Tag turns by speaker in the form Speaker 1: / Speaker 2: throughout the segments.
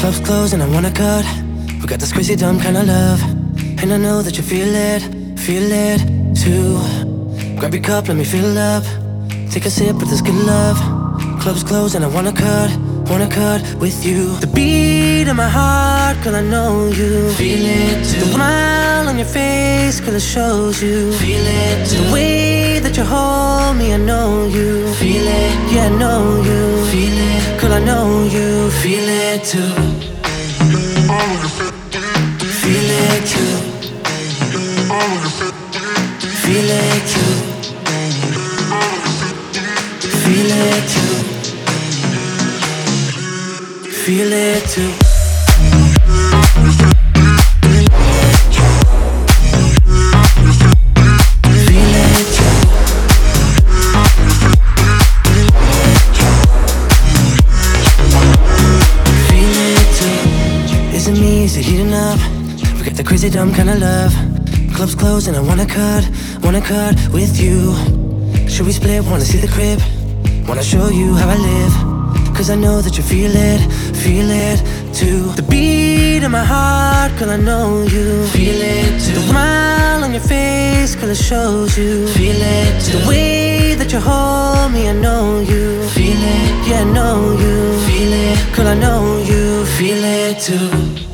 Speaker 1: Club's closed and I wanna cut. We got this crazy dumb kind of love. And I know that you feel it, feel it too. Grab your cup, let me fill up. Take a sip of this good love. Club's closed and I wanna cut, wanna cut with you. The beat in my heart, girl, I know you.
Speaker 2: Feel it too.
Speaker 1: The smile on your face, girl, it shows you.
Speaker 2: Feel it too.
Speaker 1: The way that you hold me, I know you.
Speaker 2: Feel it.
Speaker 1: Yeah, I know you.
Speaker 2: Feel it.
Speaker 1: Girl, I know you.
Speaker 2: Feel it too.
Speaker 1: Feel it too. Feel it too. Feel it too. Feel it too. Me? Is heating up? We got the crazy dumb kind of love. Club's closed and I wanna cut, wanna cut with you. Should we split? Wanna see the crib? Wanna show you how I live? Cause I know that you feel it, feel it too. The beat in my heart, girl, I know you.
Speaker 2: Feel it too.
Speaker 1: The smile on your face, girl, it shows you.
Speaker 2: Feel it too.
Speaker 1: The way that you hold me, I know you.
Speaker 2: Feel it.
Speaker 1: Yeah, I know you.
Speaker 2: Feel it.
Speaker 1: Girl, I know you. Feel it too.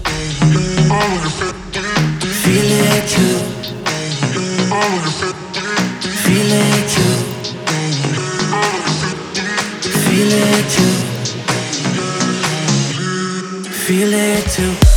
Speaker 1: Feel it too.